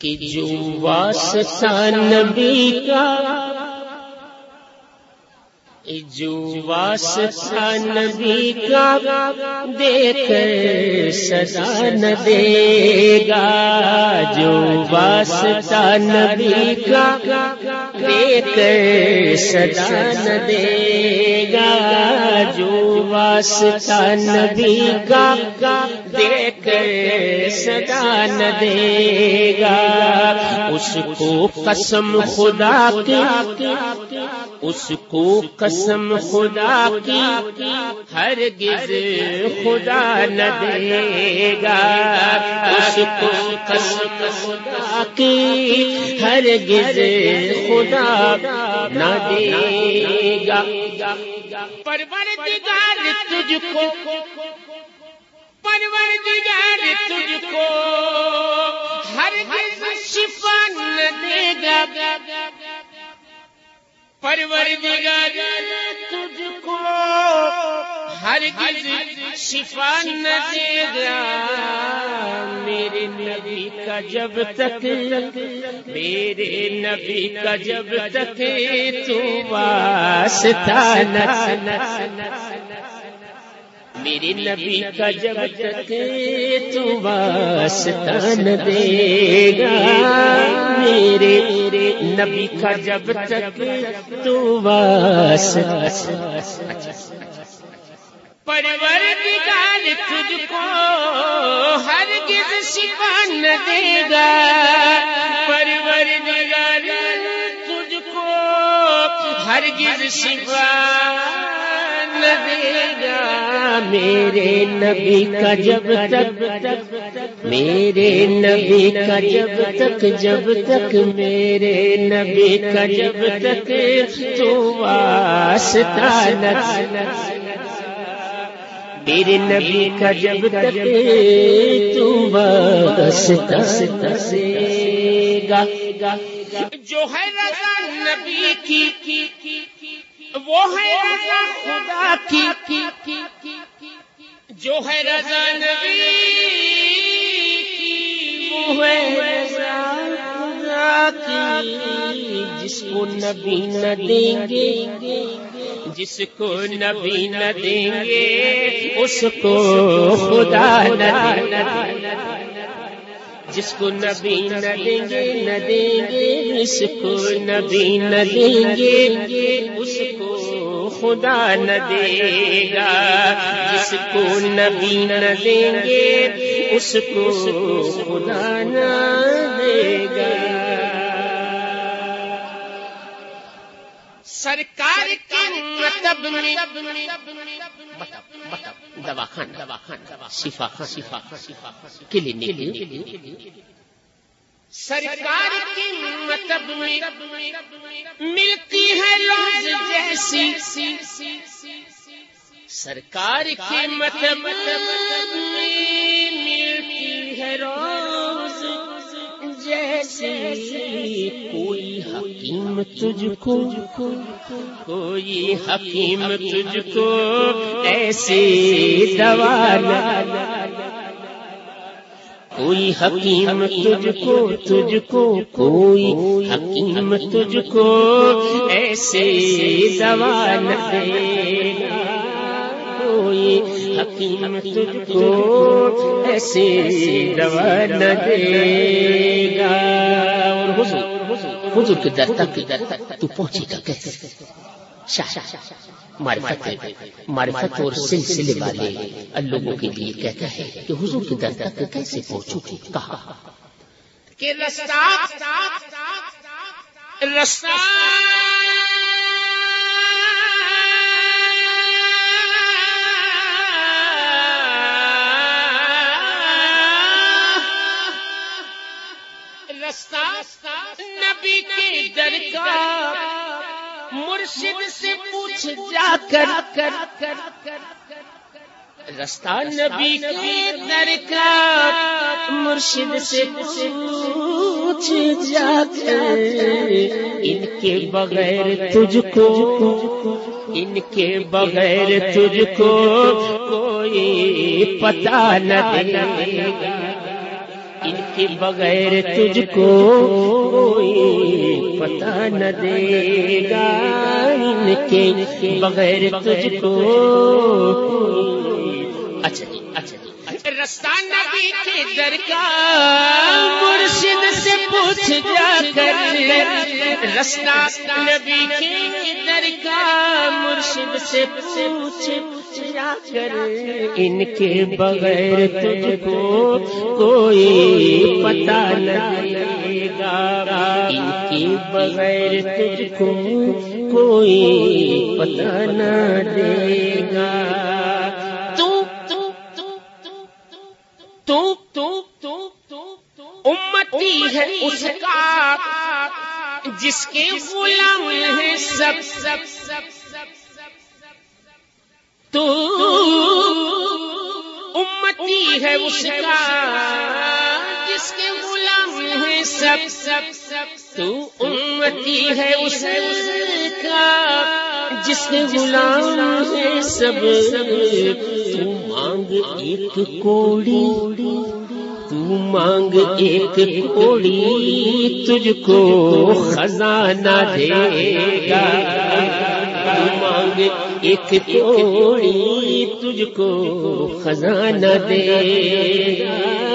کہ جو واسطہ نبی کا جو واسطہ نبی کا دے کر سزا نہ دے گا جو واسطہ نبی کا دے کر سزا نہ دے گا جو واسطہ نبی کا سدا نہ دے گا۔ اس کو قسم خدا کی، اس کو قسم خدا کی۔ ہر گز خدا نہ دے گا۔ اس کو قسم خدا کی ہر گز خدا نہ دے گا۔ پروردگار تجھ کو پرور پروردگار تجھ کو ہر گز شفا نہ دے گا۔ پرور پروردگار تجھ کو ہر گز شفا نہ دے گا۔ میرے نبی کا جب تک، میرے نبی کا جب تک تو واسطہ نہ میرے نبی کا جب تک تو واسطہ نہ دے گا میرے نبی کا جب تک تو واسطہ۔ پرور دگار تجھ کو ہر گز شفا دے گا پرور دگار تجھ کو ہر گز شفا میرے نبی کا جب تک، میرے نبی کا جب تک جب تک میرے نبی کا جب تک تو واسطہ نہ میرے نبی کا جب تک تو واسطہ سے گا جو ہے رضا نبی کی وہ ہے رضا خدا کی جو ہے رضا نبی وہ ہے رضا خدا کی جس کو نبی نہ دیں گے جس کو نبی نہ دیں گے اس کو خدا نہ جس کو نبی نہ دیں گے، نہ دیں گے، اس کو نبی نہ دیں گے، اس کو خدا نہ دے گا۔ جس کو نبی نہ دیں گے، اس کو خدا نہ دے گا۔ سرکار کے مطلب, مطلب-, مطلب- شفا شفا کلینک سرکار کی مطلب ملتی ہے روز جیسی۔ سرکار کی مطلب کوئی حکیم تجھ کو کوئی حکیم تجھ کو ایسی دوا کوئی حکیم تجھ کو تجھ کو کوئی حکیم تجھ کو ایسے دوا نہ دے گا حکیم تجھ کو ایسے دوا نہ دے گا۔ اور حضور حضور کے در تک در تک تو پہنچے گا کیسے؟ معرفت معرفت اور سلسلے والے لوگوں کے لیے کہتا ہے کہ حضور کے در تک کیسے پہنچو گے کہا۔ کہ رستہ رستہ رستہ کے کا مرشد سے پوچھ جا کر کر کر کر رستہ نبی کے در کا مرشد سے پوچھ جا کر ان کے بغیر تجھ کو ان کے بغیر تجھ کو کوئی پتا نہ دے گا۔ ان کے بغیر تجھ کو کوئی پتا نہ دے گا ان کے بغیر تجھ کو رستہ نبی کے درکار مرشد سے پوچھ جا کر رستہ نبی کے درکار مرشد سے پوچھ جا کر ان کے بغیر تجھ کو کوئی پتہ لگے گا ان کے بغیر تجھ کو کوئی پتہ نہ دے گا۔ امتی ہے اس کا جس کے غلام ہے سب۔ سب سب سب سب تو امتی ہے اس کا جس کے غلام ہے سب۔ سب سب تو امتی ہے اس کا جس کے غلام ہے سب۔ سب تو مانگ ایک کوڑی، تو مانگ ایک کوڑی، تجھ کو خزانہ دے گا۔ تو مانگ ایک کوڑی، تجھ کو خزانہ دے گا۔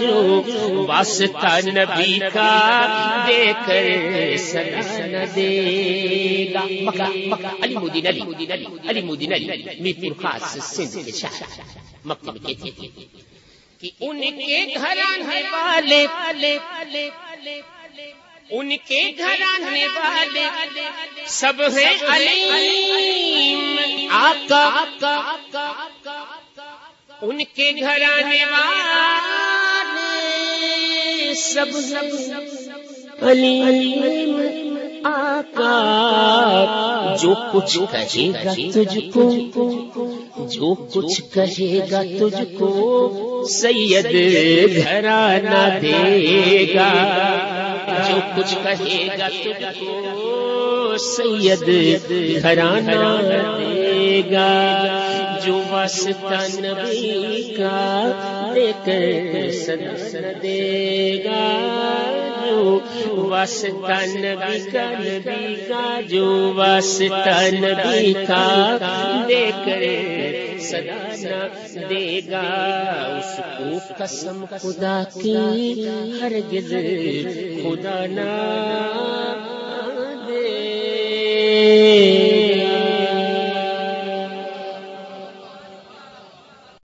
جو واسطہ نبی کا دے کر سلام دے گا مکہ مکہ علی مدین علی مدین علی علی مدین علی میرپور خاص سندھ کے شاہ مکہ میں کہتے ہیں کہ ان کے گھرانے والے ان کے گھرانے والے سب ہیں علیم آقا ان کے گھرانے والے سب علیم آقا جو کچھ کہے گا تجھ کو جو کچھ کہے گا تجھ کو سید گھرانہ دے گا۔ جو کچھ کہے گا تجھ کو سید گھرانہ دے گا۔ جو واسطہ نبی کا دے کر سدن دے گا۔ جو واسطہ نبی کا نبی کا جو واسطہ نبی کا دے کر سدانا دے گا اس کو قسم خدا کی ہرگز خدا نہ دے۔